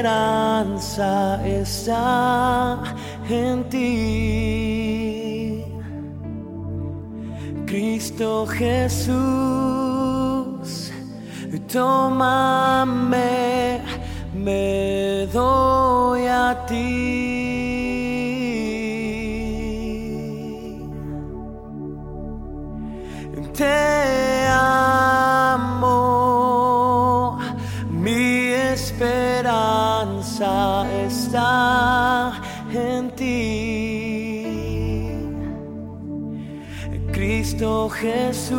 esperanza está en ti. Cristo Jesús, tómame, me doy a ti. Esperanza está en ti. Cristo Jesús,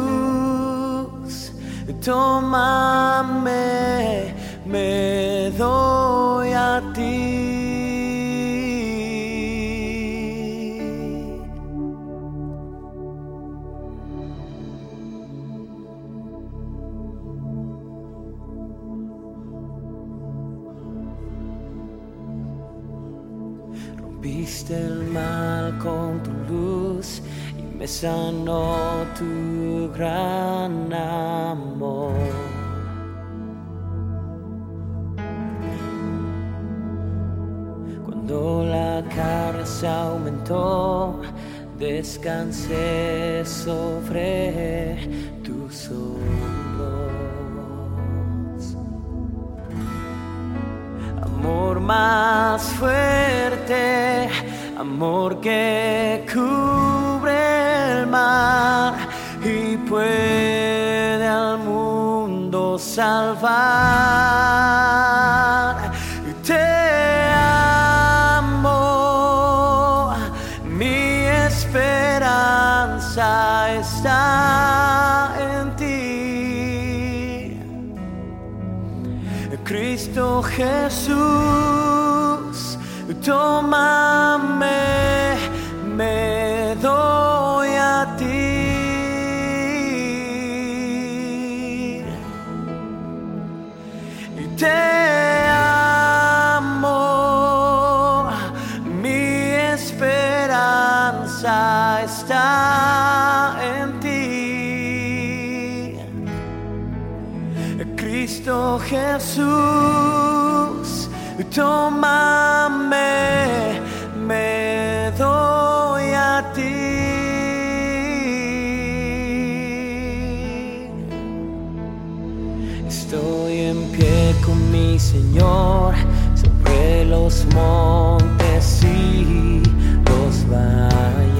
tómame, me doy a Rompiste el mal con tu luz y me sanó tu gran amor. Cuando la carga se aumentó, descansé sobre tus hombros. Amor más fuerte, amor que cubre el mar y puede al mundo salvar. Te amo, mi esperanza está en ti. Cristo Jesús, tómame, me doy a ti. Y te amo, mi esperanza está en ti. Cristo Jesús, tómame, me doy a ti. Estoy en pie con mi Señor sobre los montes y los valles.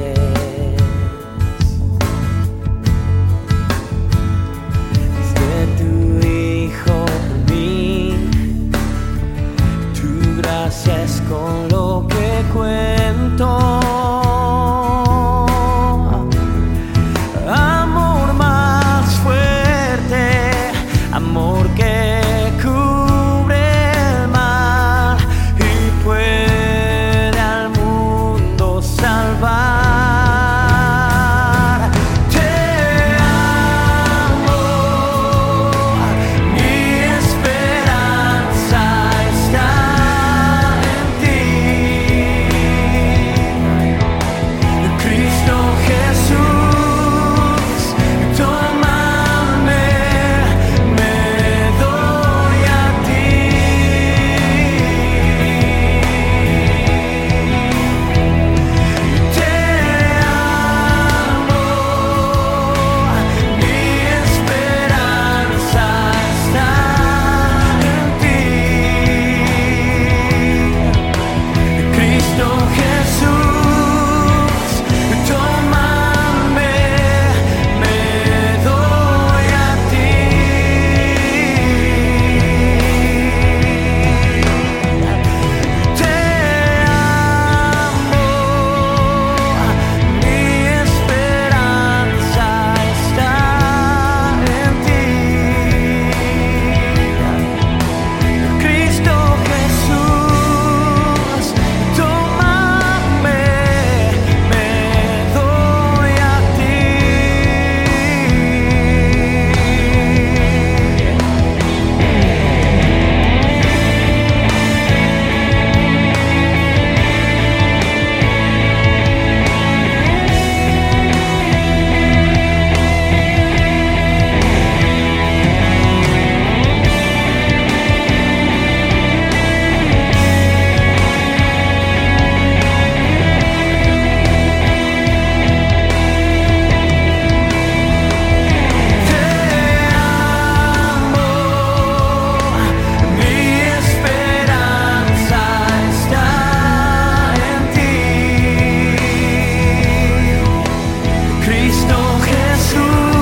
Cristo Jesús.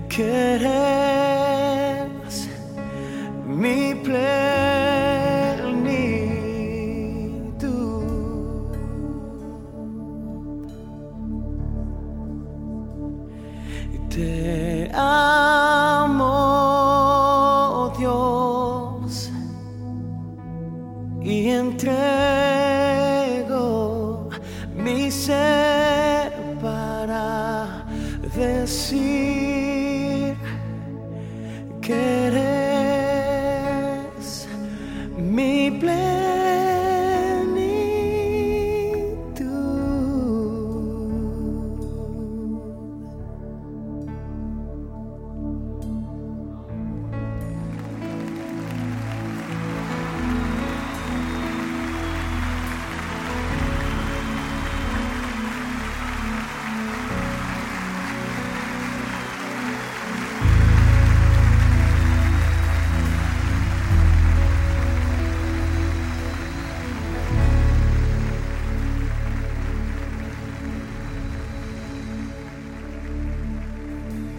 Que eres